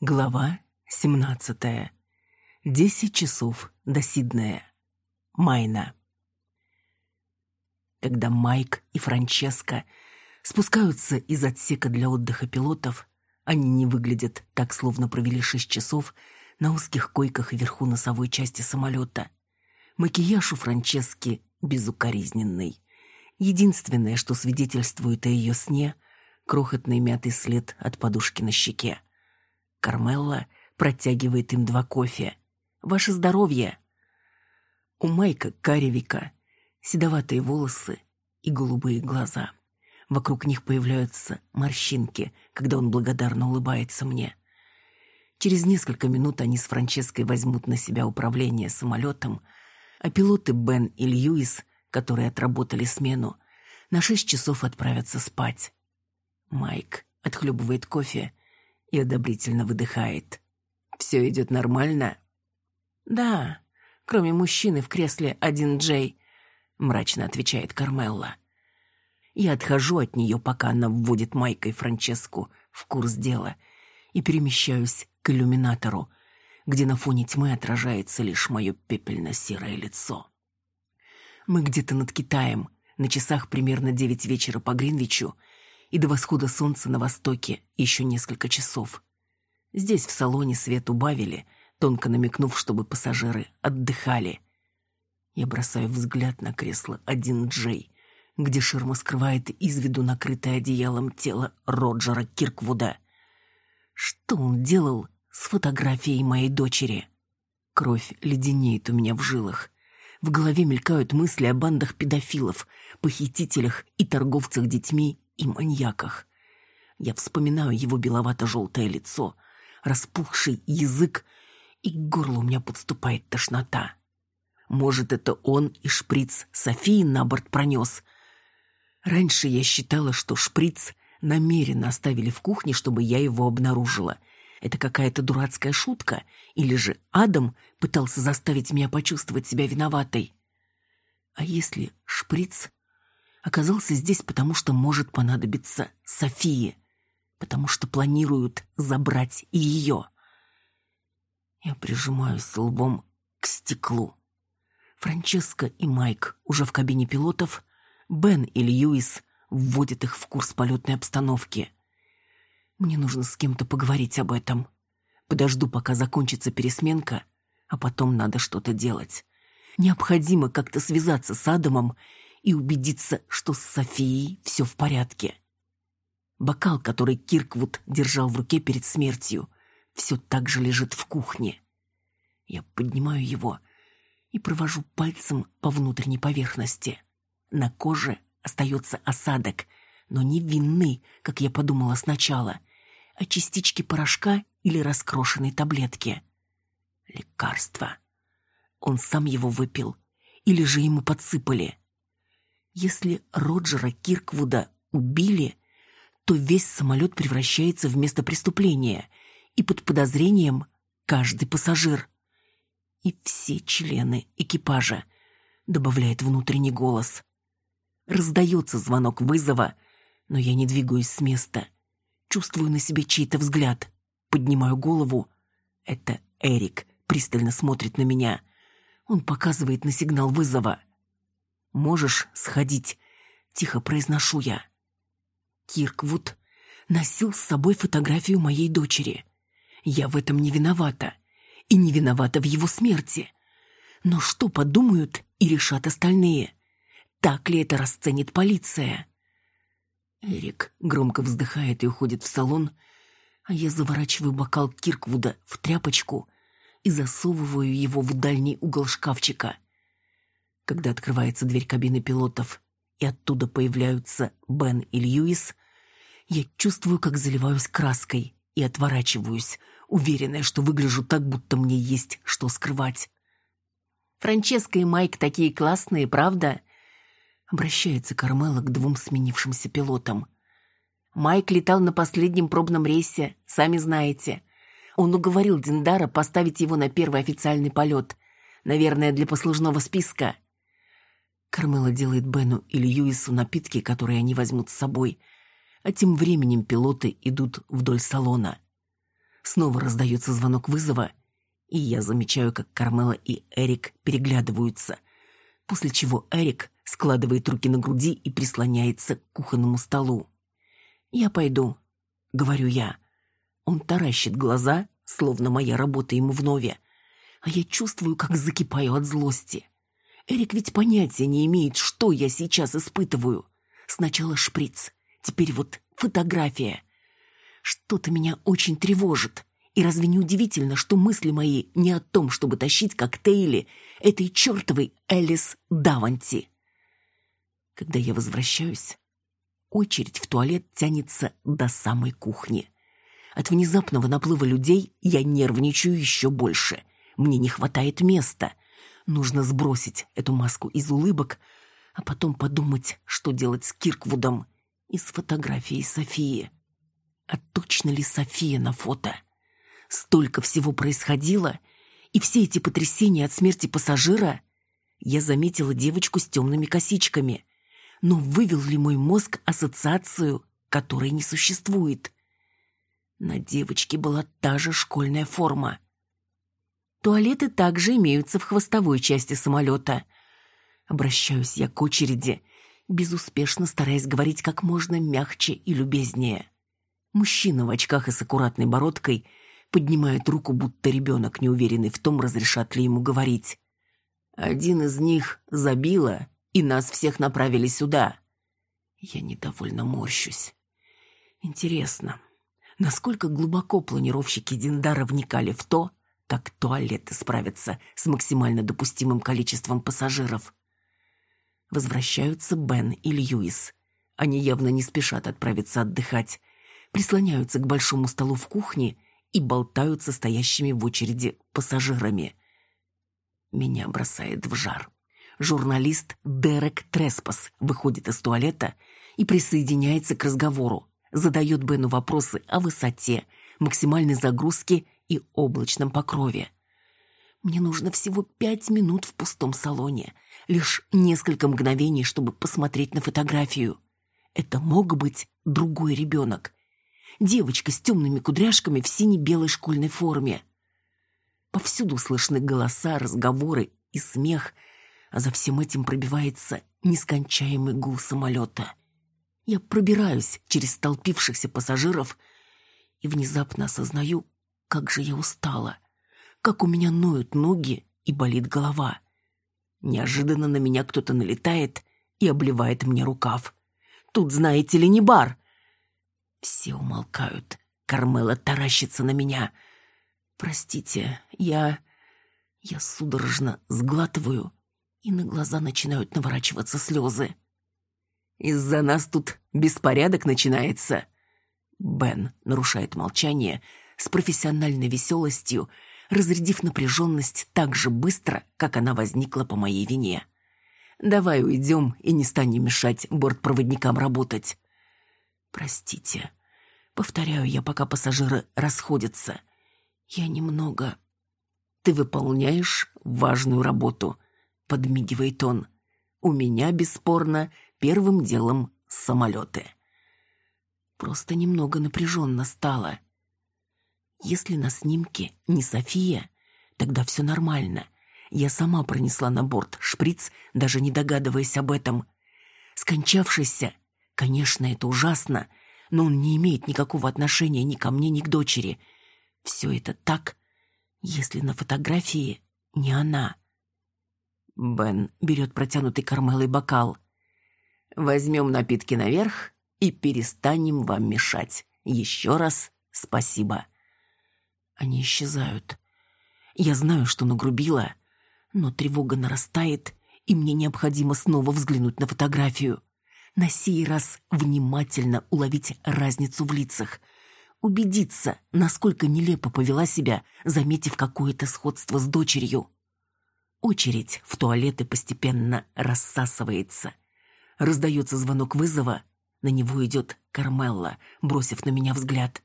Глава 17. Десять часов до Сиднея. Майна. Когда Майк и Франческа спускаются из отсека для отдыха пилотов, они не выглядят так, словно провели шесть часов на узких койках вверху носовой части самолета. Макияж у Франчески безукоризненный. Единственное, что свидетельствует о ее сне — крохотный мятый след от подушки на щеке. Кармелла протягивает им два кофе. «Ваше здоровье!» У Майка Каревика седоватые волосы и голубые глаза. Вокруг них появляются морщинки, когда он благодарно улыбается мне. Через несколько минут они с Франческой возьмут на себя управление самолетом, а пилоты Бен и Льюис, которые отработали смену, на шесть часов отправятся спать. Майк отхлебывает кофе и одобрительно выдыхает. «Все идет нормально?» «Да, кроме мужчины в кресле один Джей», — мрачно отвечает Кармелла. Я отхожу от нее, пока она вводит Майка и Франческу в курс дела, и перемещаюсь к иллюминатору, где на фоне тьмы отражается лишь мое пепельно-серое лицо. Мы где-то над Китаем, на часах примерно девять вечера по Гринвичу, и до восхода солнца на востоке еще несколько часов. Здесь в салоне свет убавили, тонко намекнув, чтобы пассажиры отдыхали. Я бросаю взгляд на кресло один Джей, где ширма скрывает из виду накрытое одеялом тело Роджера Кирквуда. Что он делал с фотографией моей дочери? Кровь леденеет у меня в жилах. В голове мелькают мысли о бандах педофилов, похитителях и торговцах детьми и маньяках. Я вспоминаю его беловато-желтое лицо, распухший язык, и к горлу у меня подступает тошнота. Может, это он и шприц Софии на борт пронес. Раньше я считала, что шприц намеренно оставили в кухне, чтобы я его обнаружила. Это какая-то дурацкая шутка, или же Адам пытался заставить меня почувствовать себя виноватой. А если шприц оказался здесь, потому что может понадобиться Софии, потому что планируют забрать и ее. Я прижимаюсь лбом к стеклу. Франческа и Майк уже в кабине пилотов, Бен и Льюис вводят их в курс полетной обстановки. Мне нужно с кем-то поговорить об этом. Подожду, пока закончится пересменка, а потом надо что-то делать. Необходимо как-то связаться с Адамом и убедиться, что с Софией все в порядке. Бокал, который Кирквуд держал в руке перед смертью, все так же лежит в кухне. Я поднимаю его и провожу пальцем по внутренней поверхности. На коже остается осадок, но не винный, как я подумала сначала, а частички порошка или раскрошенной таблетки. Лекарство. Он сам его выпил, или же ему подсыпали. Если Роджера Кирквуда убили, то весь самолет превращается в место преступления, и под подозрением каждый пассажир. И все члены экипажа, добавляет внутренний голос. Раздается звонок вызова, но я не двигаюсь с места. Чувствую на себе чей-то взгляд. Поднимаю голову. Это Эрик пристально смотрит на меня. Он показывает на сигнал вызова. Можешь сходить?» Тихо произношу я. Кирквуд носил с собой фотографию моей дочери. Я в этом не виновата. И не виновата в его смерти. Но что подумают и решат остальные? Так ли это расценит полиция? Эрик громко вздыхает и уходит в салон, а я заворачиваю бокал Кирквуда в тряпочку и засовываю его в дальний угол шкафчика. Когда открывается дверь кабины пилотов, и оттуда появляются Бен и Льюис, я чувствую, как заливаюсь краской и отворачиваюсь, уверенная, что выгляжу так, будто мне есть что скрывать. «Франческа и Майк такие классные, правда?» Обращается Кармела к двум сменившимся пилотам. «Майк летал на последнем пробном рейсе, сами знаете. Он уговорил Диндара поставить его на первый официальный полет. Наверное, для послужного списка. Кармела делает Бену и Льюису напитки, которые они возьмут с собой, а тем временем пилоты идут вдоль салона. Снова раздается звонок вызова, и я замечаю, как Кармела и Эрик переглядываются, после чего Эрик складывает руки на груди и прислоняется к кухонному столу. «Я пойду», — говорю я. Он таращит глаза, словно моя работа ему вновь, а я чувствую, как закипаю от злости. Эрик ведь понятия не имеет, что я сейчас испытываю. Сначала шприц, теперь вот фотография. Что-то меня очень тревожит. И разве не удивительно, что мысли мои не о том, чтобы тащить коктейли этой чертовой Элис Даванти? Когда я возвращаюсь, очередь в туалет тянется до самой кухни. От внезапного наплыва людей я нервничаю еще больше. Мне не хватает места. Нужно сбросить эту маску из улыбок, а потом подумать, что делать с Кирквудом и с фотографией Софии. А точно ли София на фото? Столько всего происходило, и все эти потрясения от смерти пассажира... Я заметила девочку с темными косичками. Но вывел ли мой мозг ассоциацию, которой не существует? На девочке была та же школьная форма. Туалеты также имеются в хвостовой части самолета. Обращаюсь я к очереди, безуспешно стараясь говорить как можно мягче и любезнее. Мужчина в очках и с аккуратной бородкой поднимает руку, будто ребенок, неуверенный в том, разрешат ли ему говорить. Один из них забило, и нас всех направили сюда. Я недовольно морщусь. Интересно, насколько глубоко планировщики Диндара вникали в то, как туалеты справятся с максимально допустимым количеством пассажиров. Возвращаются Бен и Льюис. Они явно не спешат отправиться отдыхать, прислоняются к большому столу в кухне и болтают со стоящими в очереди пассажирами. Меня бросает в жар. Журналист Дерек Треспас выходит из туалета и присоединяется к разговору, задает Бену вопросы о высоте, максимальной загрузке и облачном покрове. Мне нужно всего пять минут в пустом салоне, лишь несколько мгновений, чтобы посмотреть на фотографию. Это мог быть другой ребенок. Девочка с темными кудряшками в сине-белой школьной форме. Повсюду слышны голоса, разговоры и смех, а за всем этим пробивается нескончаемый гул самолета. Я пробираюсь через столпившихся пассажиров и внезапно осознаю, как же я устала. Как у меня ноют ноги и болит голова. Неожиданно на меня кто-то налетает и обливает мне рукав. Тут, знаете ли, не бар. Все умолкают. Кармела таращится на меня. Простите, я... Я судорожно сглатываю, и на глаза начинают наворачиваться слезы. Из-за нас тут беспорядок начинается. Бен нарушает молчание, с профессиональной веселостью, разрядив напряженность так же быстро, как она возникла по моей вине. «Давай уйдем и не станем мешать бортпроводникам работать». «Простите», — повторяю я, пока пассажиры расходятся. «Я немного...» «Ты выполняешь важную работу», — подмигивает он. «У меня, бесспорно, первым делом самолеты». Просто немного напряженно стало. Если на снимке не София, тогда все нормально. Я сама пронесла на борт шприц, даже не догадываясь об этом. Скончавшийся, конечно, это ужасно, но он не имеет никакого отношения ни ко мне, ни к дочери. Все это так, если на фотографии не она. Бен берет протянутый Кармелой бокал. «Возьмем напитки наверх и перестанем вам мешать. Еще раз спасибо». Они исчезают. Я знаю, что нагрубила, но тревога нарастает, и мне необходимо снова взглянуть на фотографию. На сей раз внимательно уловить разницу в лицах. Убедиться, насколько нелепо повела себя, заметив какое-то сходство с дочерью. Очередь в туалеты постепенно рассасывается. Раздается звонок вызова. На него идет Кармелла, бросив на меня взгляд.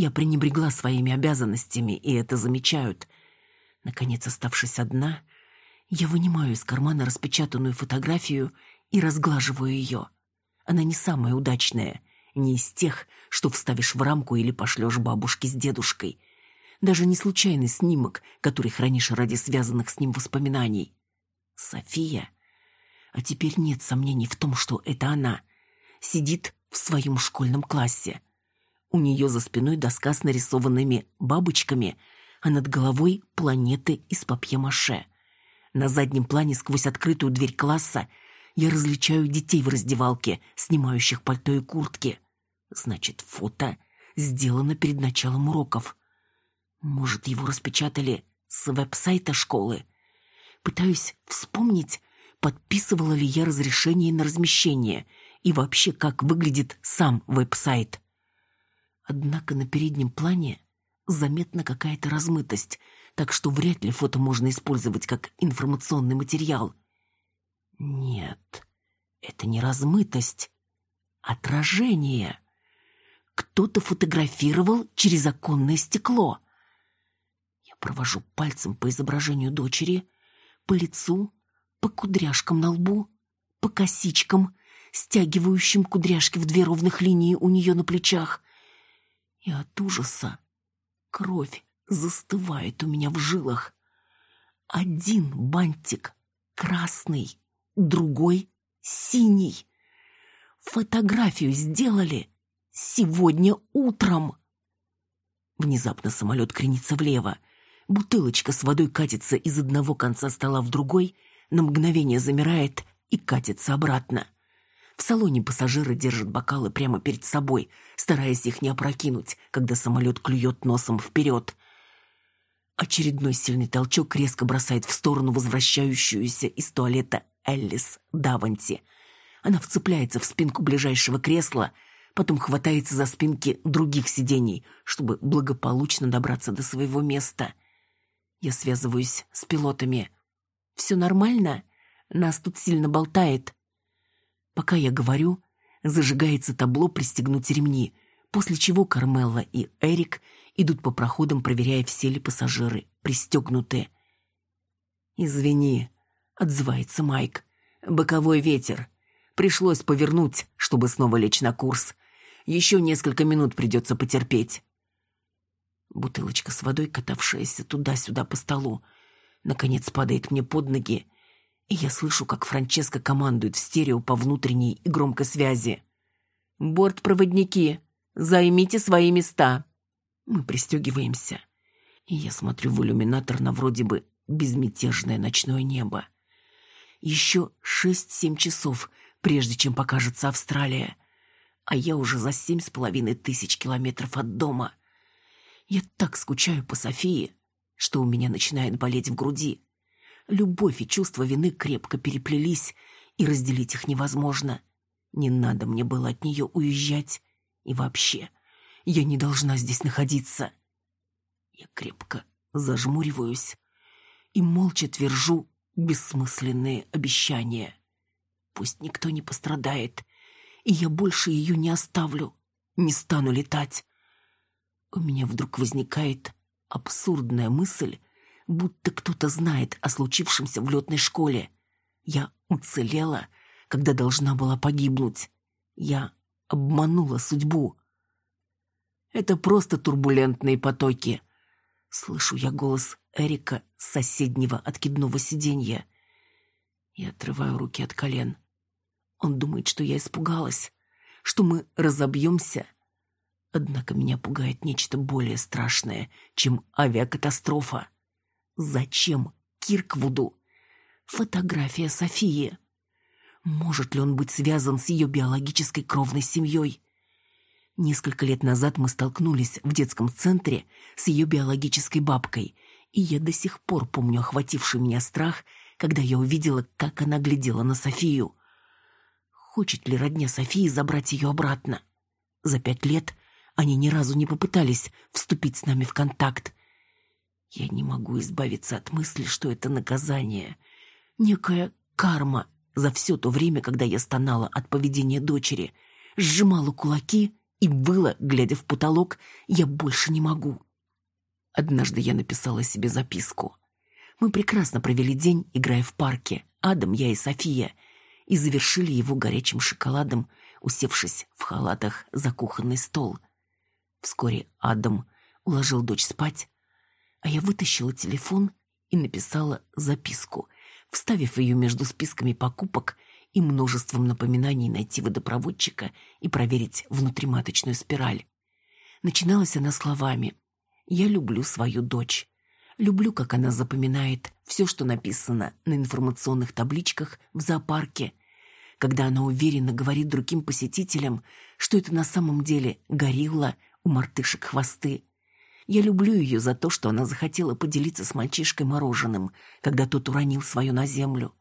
Я пренебрегла своими обязанностями, и это замечают. Наконец, оставшись одна, я вынимаю из кармана распечатанную фотографию и разглаживаю ее. Она не самая удачная, Не из тех, что вставишь в рамку или пошлешь бабушке с дедушкой. Даже не случайный снимок, который хранишь ради связанных с ним воспоминаний. София. А теперь нет сомнений в том, что это она. Сидит в своем школьном классе. У нее за спиной доска с нарисованными бабочками, а над головой планеты из папье-маше. На заднем плане сквозь открытую дверь класса я различаю детей в раздевалке, снимающих пальто и куртки. Значит, фото сделано перед началом уроков. Может, его распечатали с веб-сайта школы? Пытаюсь вспомнить, подписывала ли я разрешение на размещение и вообще как выглядит сам веб-сайт. Однако на переднем плане заметна какая-то размытость, так что вряд ли фото можно использовать как информационный материал. Нет, это не размытость, отражение. Кто-то фотографировал через оконное стекло. Я провожу пальцем по изображению дочери, по лицу, по кудряшкам на лбу, по косичкам, стягивающим кудряшки в две ровных линии у нее на плечах. И от ужаса кровь застывает у меня в жилах. Один бантик красный, другой синий. Фотографию сделали сегодня утром. Внезапно самолет кренится влево. Бутылочка с водой катится из одного конца стола в другой, на мгновение замирает и катится обратно. В салоне пассажиры держат бокалы прямо перед собой, стараясь их не опрокинуть, когда самолет клюет носом вперед. Очередной сильный толчок резко бросает в сторону возвращающуюся из туалета Эллис Даванти. Она вцепляется в спинку ближайшего кресла, потом хватается за спинки других сидений, чтобы благополучно добраться до своего места. Я связываюсь с пилотами. «Все нормально? Нас тут сильно болтает». Пока я говорю, зажигается табло «Пристегнуть ремни», после чего Кармелла и Эрик идут по проходам, проверяя, все ли пассажиры пристегнуты. «Извини», — отзывается Майк. «Боковой ветер. Пришлось повернуть, чтобы снова лечь на курс. Еще несколько минут придется потерпеть». Бутылочка с водой, катавшаяся туда-сюда по столу, наконец падает мне под ноги, и я слышу, как Франческа командует в стерео по внутренней и громкой связи. «Бортпроводники, займите свои места!» Мы пристегиваемся, и я смотрю в иллюминатор на вроде бы безмятежное ночное небо. Еще шесть-семь часов, прежде чем покажется Австралия, а я уже за семь с половиной тысяч километров от дома. Я так скучаю по Софии, что у меня начинает болеть в груди. Любовь и чувство вины крепко переплелись, и разделить их невозможно. Не надо мне было от нее уезжать. И вообще, я не должна здесь находиться. Я крепко зажмуриваюсь и молча твержу бессмысленные обещания. Пусть никто не пострадает, и я больше ее не оставлю, не стану летать. У меня вдруг возникает абсурдная мысль, будто кто-то знает о случившемся в летной школе. Я уцелела, когда должна была погибнуть. Я обманула судьбу. Это просто турбулентные потоки. Слышу я голос Эрика с соседнего откидного сиденья. Я отрываю руки от колен. Он думает, что я испугалась, что мы разобьемся. Однако меня пугает нечто более страшное, чем авиакатастрофа. Зачем Кирквуду фотография Софии? Может ли он быть связан с ее биологической кровной семьей? Несколько лет назад мы столкнулись в детском центре с ее биологической бабкой, и я до сих пор помню охвативший меня страх, когда я увидела, как она глядела на Софию. Хочет ли родня Софии забрать ее обратно? За пять лет они ни разу не попытались вступить с нами в контакт, я не могу избавиться от мысли, что это наказание. Некая карма за все то время, когда я стонала от поведения дочери, сжимала кулаки и выла, глядя в потолок, я больше не могу. Однажды я написала себе записку. Мы прекрасно провели день, играя в парке, Адам, я и София, и завершили его горячим шоколадом, усевшись в халатах за кухонный стол. Вскоре Адам уложил дочь спать, а я вытащила телефон и написала записку, вставив ее между списками покупок и множеством напоминаний найти водопроводчика и проверить внутриматочную спираль. Начиналась она словами «Я люблю свою дочь». Люблю, как она запоминает все, что написано на информационных табличках в зоопарке, когда она уверенно говорит другим посетителям, что это на самом деле горилла у мартышек хвосты. Я люблю ее за то, что она захотела поделиться с мальчишкой мороженым, когда тот уронил свое на землю.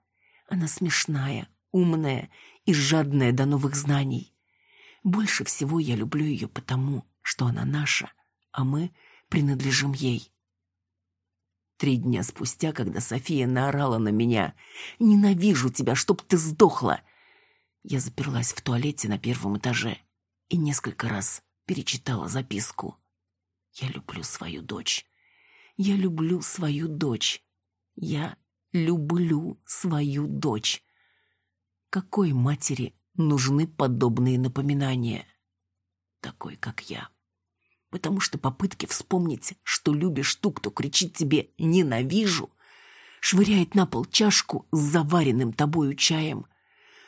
Она смешная, умная и жадная до новых знаний. Больше всего я люблю ее потому, что она наша, а мы принадлежим ей. Три дня спустя, когда София наорала на меня «Ненавижу тебя, чтоб ты сдохла!» Я заперлась в туалете на первом этаже и несколько раз перечитала записку. «Я люблю свою дочь. Я люблю свою дочь. Я люблю свою дочь». Какой матери нужны подобные напоминания? Такой, как я потому что попытки вспомнить, что любишь ту, кто кричит тебе «ненавижу», швыряет на пол чашку с заваренным тобою чаем,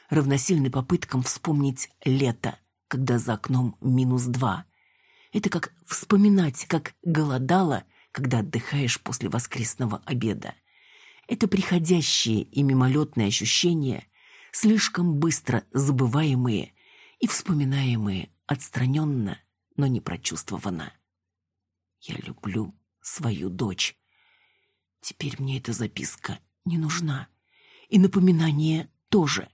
равносильны попыткам вспомнить лето, когда за окном минус два. Это как вспоминать, как голодала, когда отдыхаешь после воскресного обеда. Это приходящие и мимолетные ощущения, слишком быстро забываемые и вспоминаемые отстраненно – но не прочувствовано. Я люблю свою дочь. Теперь мне эта записка не нужна. И напоминание тоже.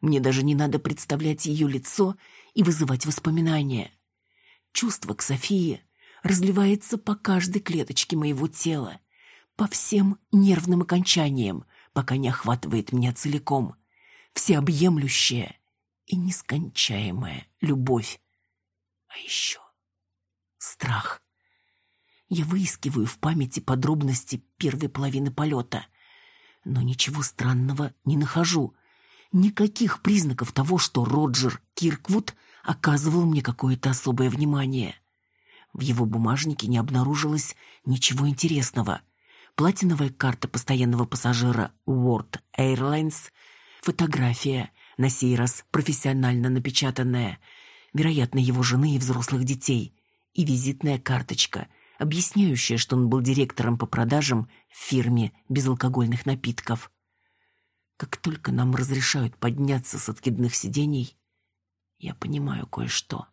Мне даже не надо представлять ее лицо и вызывать воспоминания. Чувство к Софии разливается по каждой клеточке моего тела, по всем нервным окончаниям, пока не охватывает меня целиком. Всеобъемлющая и нескончаемая любовь. А еще страх. Я выискиваю в памяти подробности первой половины полета, но ничего странного не нахожу. Никаких признаков того, что Роджер Кирквуд оказывал мне какое-то особое внимание. В его бумажнике не обнаружилось ничего интересного. Платиновая карта постоянного пассажира World Airlines, фотография, на сей раз профессионально напечатанная, вероятно, его жены и взрослых детей, и визитная карточка, объясняющая, что он был директором по продажам в фирме безалкогольных напитков. Как только нам разрешают подняться с откидных сидений, я понимаю кое-что.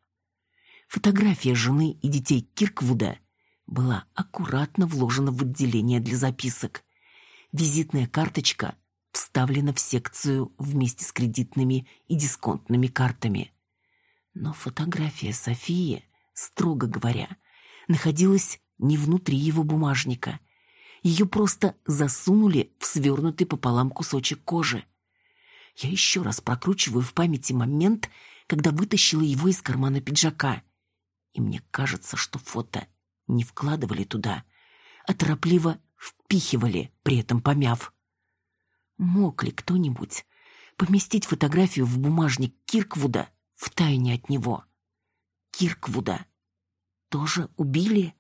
Фотография жены и детей Кирквуда была аккуратно вложена в отделение для записок. Визитная карточка вставлена в секцию вместе с кредитными и дисконтными картами. Но фотография Софии строго говоря, находилась не внутри его бумажника. Ее просто засунули в свернутый пополам кусочек кожи. Я еще раз прокручиваю в памяти момент, когда вытащила его из кармана пиджака. И мне кажется, что фото не вкладывали туда, а торопливо впихивали, при этом помяв. Мог ли кто-нибудь поместить фотографию в бумажник Кирквуда в тайне от него? Кирквуда тоже убили?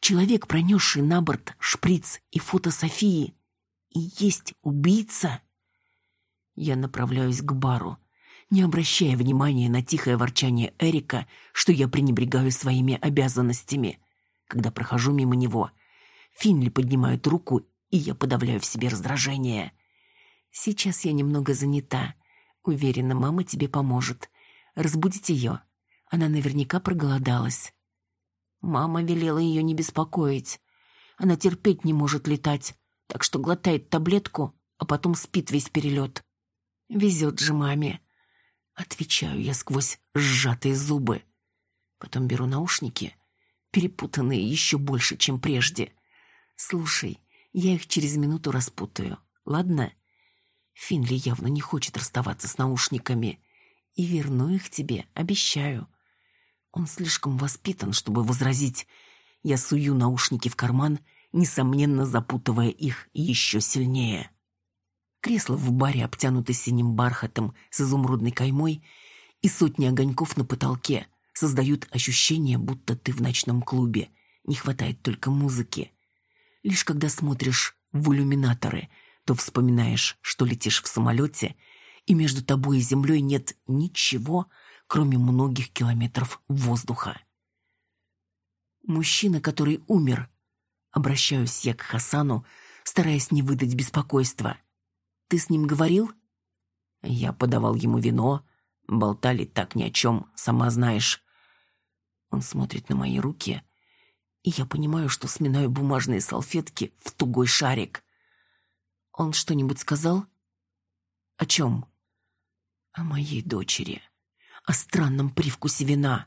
Человек, пронесший на борт шприц и фото Софии, и есть убийца? Я направляюсь к бару, не обращая внимания на тихое ворчание Эрика, что я пренебрегаю своими обязанностями. Когда прохожу мимо него, Финли поднимает руку, и я подавляю в себе раздражение. Сейчас я немного занята. Уверена, мама тебе поможет. Разбудить ее. Она наверняка проголодалась. Мама велела ее не беспокоить. Она терпеть не может летать, так что глотает таблетку, а потом спит весь перелет. Везет же маме. Отвечаю я сквозь сжатые зубы. Потом беру наушники, перепутанные еще больше, чем прежде. Слушай, я их через минуту распутаю, ладно? Финли явно не хочет расставаться с наушниками. И верну их тебе, обещаю. Он слишком воспитан, чтобы возразить. Я сую наушники в карман, несомненно запутывая их еще сильнее. Кресло в баре обтянуто синим бархатом с изумрудной каймой, и сотни огоньков на потолке создают ощущение, будто ты в ночном клубе. Не хватает только музыки. Лишь когда смотришь в иллюминаторы, то вспоминаешь, что летишь в самолете, и между тобой и землей нет ничего, кроме многих километров воздуха. Мужчина, который умер. Обращаюсь я к Хасану, стараясь не выдать беспокойства. Ты с ним говорил? Я подавал ему вино, болтали так ни о чем, сама знаешь. Он смотрит на мои руки, и я понимаю, что сминаю бумажные салфетки в тугой шарик. Он что-нибудь сказал? О чем? О моей дочери. О странном привкусе вина.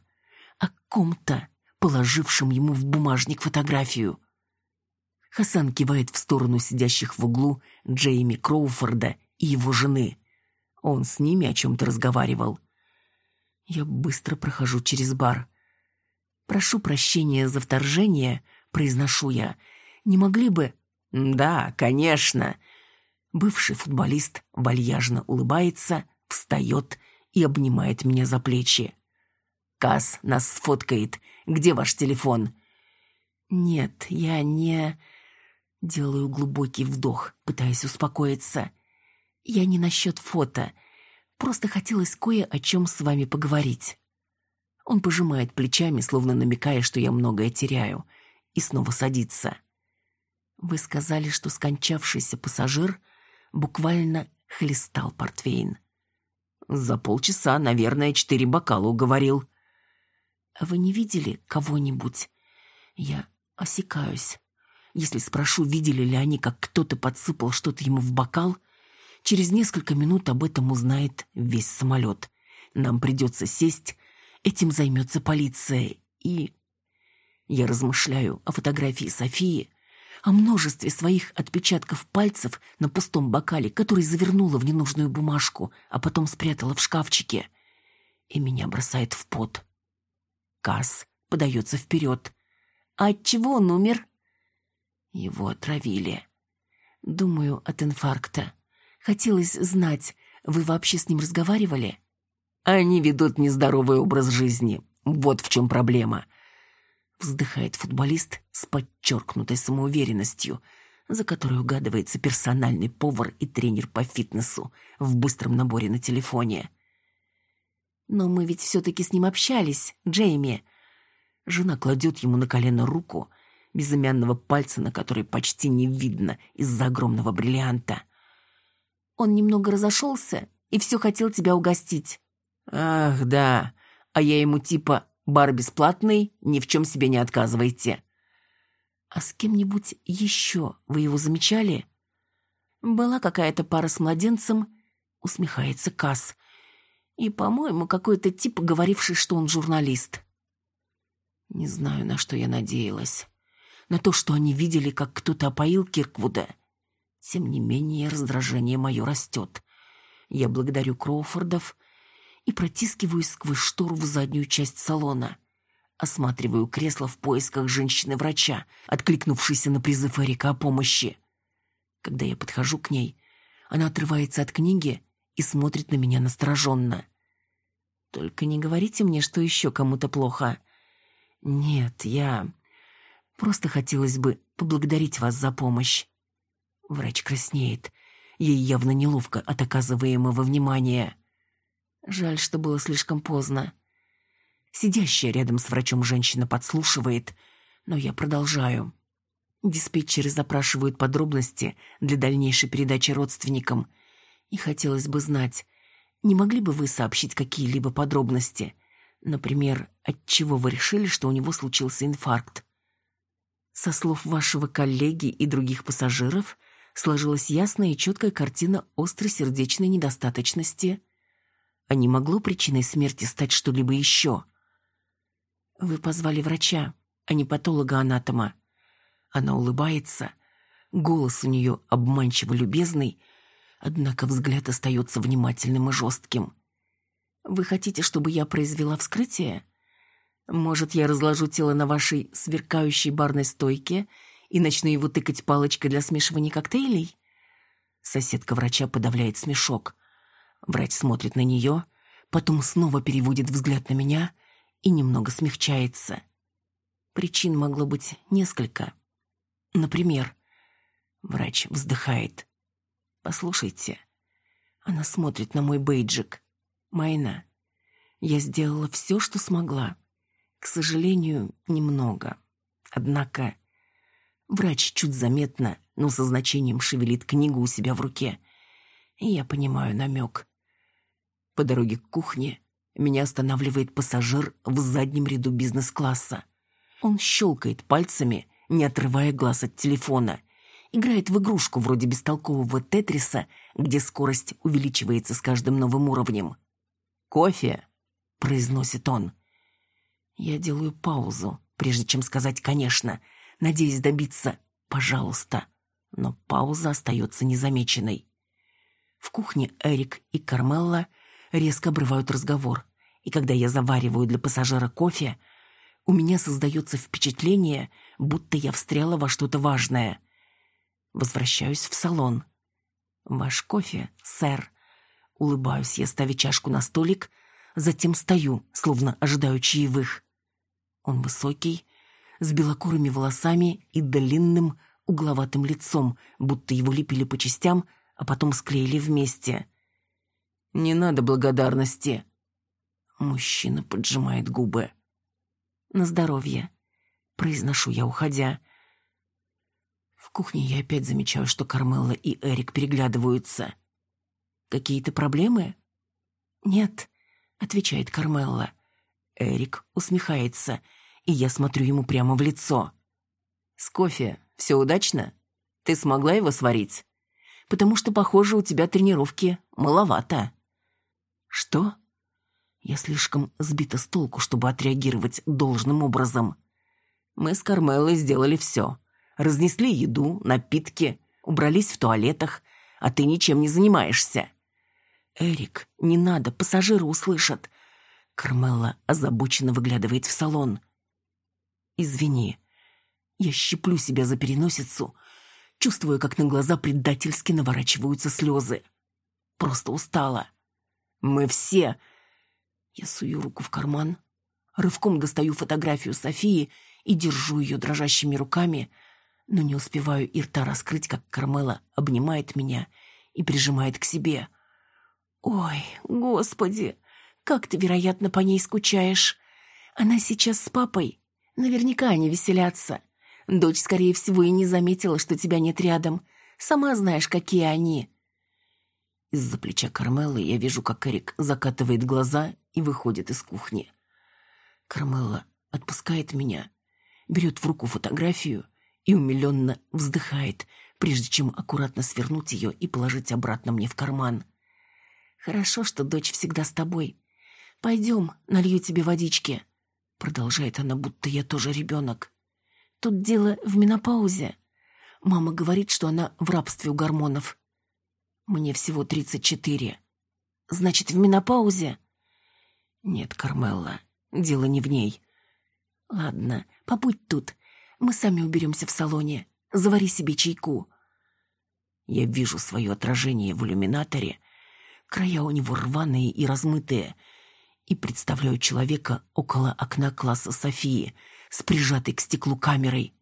О ком-то, положившем ему в бумажник фотографию. Хасан кивает в сторону сидящих в углу Джейми Кроуфорда и его жены. Он с ними о чем-то разговаривал. Я быстро прохожу через бар. «Прошу прощения за вторжение», — произношу я. «Не могли бы...» «Да, конечно». Бывший футболист вальяжно улыбается, встает и обнимает меня за плечи. «Касс нас сфоткает. Где ваш телефон?» «Нет, я не...» Делаю глубокий вдох, пытаясь успокоиться. «Я не насчет фото. Просто хотелось кое о чем с вами поговорить». Он пожимает плечами, словно намекая, что я многое теряю, и снова садится. «Вы сказали, что скончавшийся пассажир буквально хлестал портвейн». «За полчаса, наверное, четыре бокала уговорил». «А вы не видели кого-нибудь?» Я осекаюсь. Если спрошу, видели ли они, как кто-то подсыпал что-то ему в бокал, через несколько минут об этом узнает весь самолет. Нам придется сесть, Этим займется полиция. И... Я размышляю о фотографии Софии, о множестве своих отпечатков пальцев на пустом бокале, который завернула в ненужную бумажку, а потом спрятала в шкафчике. И меня бросает в пот. Касс подается вперед. А от чего он умер? Его отравили. Думаю, от инфаркта. Хотелось знать, вы вообще с ним разговаривали? Они ведут нездоровый образ жизни. Вот в чем проблема. Вздыхает футболист с подчеркнутой самоуверенностью, за которой угадывается персональный повар и тренер по фитнесу в быстром наборе на телефоне. «Но мы ведь все-таки с ним общались, Джейми». Жена кладет ему на колено руку, безымянного пальца, на который почти не видно из-за огромного бриллианта. «Он немного разошелся и все хотел тебя угостить». «Ах, да. А я ему типа «бар бесплатный, ни в чем себе не отказывайте». «А с кем-нибудь еще вы его замечали?» «Была какая-то пара с младенцем», — усмехается Касс. «И, по-моему, какой-то тип, говоривший, что он журналист». Не знаю, на что я надеялась. На то, что они видели, как кто-то опоил Кирквуда. Тем не менее, раздражение мое растет. Я благодарю Кроуфордов и протискиваюсь сквозь штору в заднюю часть салона. Осматриваю кресло в поисках женщины-врача, откликнувшейся на призыв Эрика о помощи. Когда я подхожу к ней, она отрывается от книги и смотрит на меня настороженно. «Только не говорите мне, что еще кому-то плохо». «Нет, я... Просто хотелось бы поблагодарить вас за помощь». Врач краснеет. Ей явно неловко от оказываемого внимания. Жаль, что было слишком поздно. Сидящая рядом с врачом женщина подслушивает, но я продолжаю. Диспетчеры запрашивают подробности для дальнейшей передачи родственникам. И хотелось бы знать, не могли бы вы сообщить какие-либо подробности? Например, от чего вы решили, что у него случился инфаркт? Со слов вашего коллеги и других пассажиров сложилась ясная и четкая картина острой сердечной недостаточности – а не могло причиной смерти стать что-либо еще? Вы позвали врача, а не патолога-анатома. Она улыбается. Голос у нее обманчиво любезный, однако взгляд остается внимательным и жестким. Вы хотите, чтобы я произвела вскрытие? Может, я разложу тело на вашей сверкающей барной стойке и начну его тыкать палочкой для смешивания коктейлей? Соседка врача подавляет смешок. Врач смотрит на нее, потом снова переводит взгляд на меня и немного смягчается. Причин могло быть несколько. Например, врач вздыхает. «Послушайте». Она смотрит на мой бейджик. «Майна, я сделала все, что смогла. К сожалению, немного. Однако врач чуть заметно, но со значением шевелит книгу у себя в руке. Я понимаю намек. По дороге к кухне меня останавливает пассажир в заднем ряду бизнес-класса. Он щелкает пальцами, не отрывая глаз от телефона. Играет в игрушку вроде бестолкового тетриса, где скорость увеличивается с каждым новым уровнем. «Кофе?» — произносит он. Я делаю паузу, прежде чем сказать «конечно», надеясь добиться «пожалуйста». Но пауза остается незамеченной. В кухне Эрик и Кармелла резко обрывают разговор, и когда я завариваю для пассажира кофе, у меня создается впечатление, будто я встряла во что-то важное. Возвращаюсь в салон. «Ваш кофе, сэр». Улыбаюсь я, ставя чашку на столик, затем стою, словно ожидаю чаевых. Он высокий, с белокурыми волосами и длинным угловатым лицом, будто его лепили по частям, а потом склеили вместе. «Не надо благодарности». Мужчина поджимает губы. «На здоровье», — произношу я, уходя. В кухне я опять замечаю, что Кармелла и Эрик переглядываются. «Какие-то проблемы?» «Нет», — отвечает Кармелла. Эрик усмехается, и я смотрю ему прямо в лицо. «С кофе все удачно? Ты смогла его сварить? Потому что, похоже, у тебя тренировки маловато». «Что?» Я слишком сбита с толку, чтобы отреагировать должным образом. Мы с Кармеллой сделали все. Разнесли еду, напитки, убрались в туалетах, а ты ничем не занимаешься. «Эрик, не надо, пассажиры услышат». Кармелла озабоченно выглядывает в салон. «Извини, я щиплю себя за переносицу, чувствую, как на глаза предательски наворачиваются слезы. Просто устала. Мы все...» Я сую руку в карман, рывком достаю фотографию Софии и держу ее дрожащими руками, но не успеваю и рта раскрыть, как Кармела обнимает меня и прижимает к себе — «Ой, господи, как ты, вероятно, по ней скучаешь. Она сейчас с папой. Наверняка они веселятся. Дочь, скорее всего, и не заметила, что тебя нет рядом. Сама знаешь, какие они». Из-за плеча Кармеллы я вижу, как Эрик закатывает глаза и выходит из кухни. Кармелла отпускает меня, берет в руку фотографию и умиленно вздыхает, прежде чем аккуратно свернуть ее и положить обратно мне в карман. Хорошо, что дочь всегда с тобой. Пойдем, налью тебе водички. Продолжает она, будто я тоже ребенок. Тут дело в менопаузе. Мама говорит, что она в рабстве у гормонов. Мне всего тридцать четыре. Значит, в менопаузе? Нет, Кармелла, дело не в ней. Ладно, побудь тут. Мы сами уберемся в салоне. Завари себе чайку. Я вижу свое отражение в иллюминаторе края у него рваные и размытые, и представляю человека около окна класса Софии с прижатой к стеклу камерой.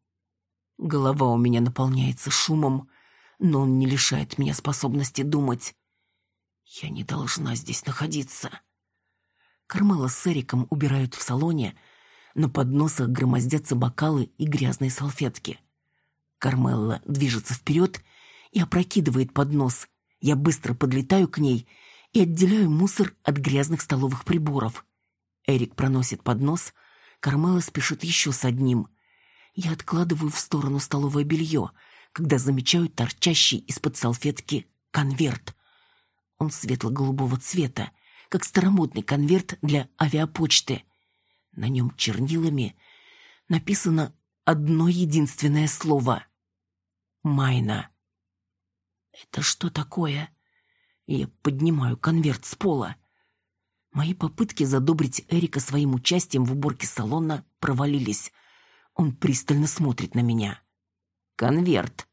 Голова у меня наполняется шумом, но он не лишает меня способности думать. Я не должна здесь находиться. Кармела с Эриком убирают в салоне, на подносах громоздятся бокалы и грязные салфетки. Кармелла движется вперед и опрокидывает поднос, я быстро подлетаю к ней и отделяю мусор от грязных столовых приборов. Эрик проносит поднос, Кармела спешит еще с одним. Я откладываю в сторону столовое белье, когда замечаю торчащий из-под салфетки конверт. Он светло-голубого цвета, как старомодный конверт для авиапочты. На нем чернилами написано одно единственное слово — «Майна». Это что такое? Я поднимаю конверт с пола. Мои попытки задобрить Эрика своим участием в уборке салона провалились. Он пристально смотрит на меня. «Конверт».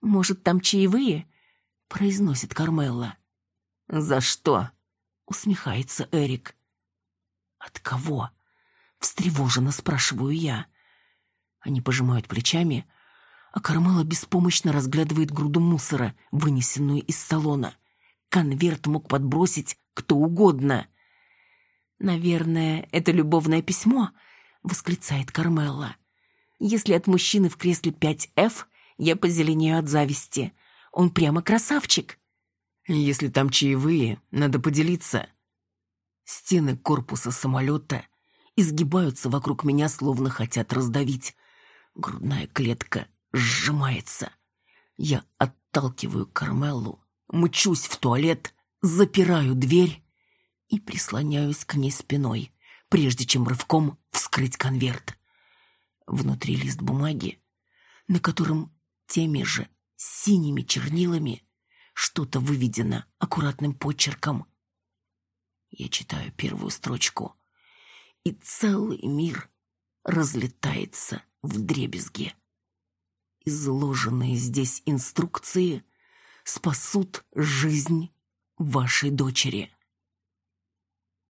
«Может, там чаевые?» — произносит Кармелла. «За что?» усмехается Эрик. От кого? Встревоженно спрашиваю я. Они пожимают плечами, а Кармела беспомощно разглядывает груду мусора, вынесенную из салона. Конверт мог подбросить кто угодно. «Наверное, это любовное письмо?» — восклицает Кармелла. «Если от мужчины в кресле 5F, я позеленею от зависти. Он прямо красавчик». «Если там чаевые, надо поделиться». Стены корпуса самолета изгибаются вокруг меня, словно хотят раздавить. Грудная клетка сжимается. Я отталкиваю Кармеллу, мчусь в туалет, запираю дверь и прислоняюсь к ней спиной, прежде чем рывком вскрыть конверт. Внутри лист бумаги, на котором теми же синими чернилами что-то выведено аккуратным почерком. Я читаю первую строчку, и целый мир разлетается в дребезге. Изложенные здесь инструкции спасут жизнь вашей дочери.